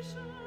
Menschen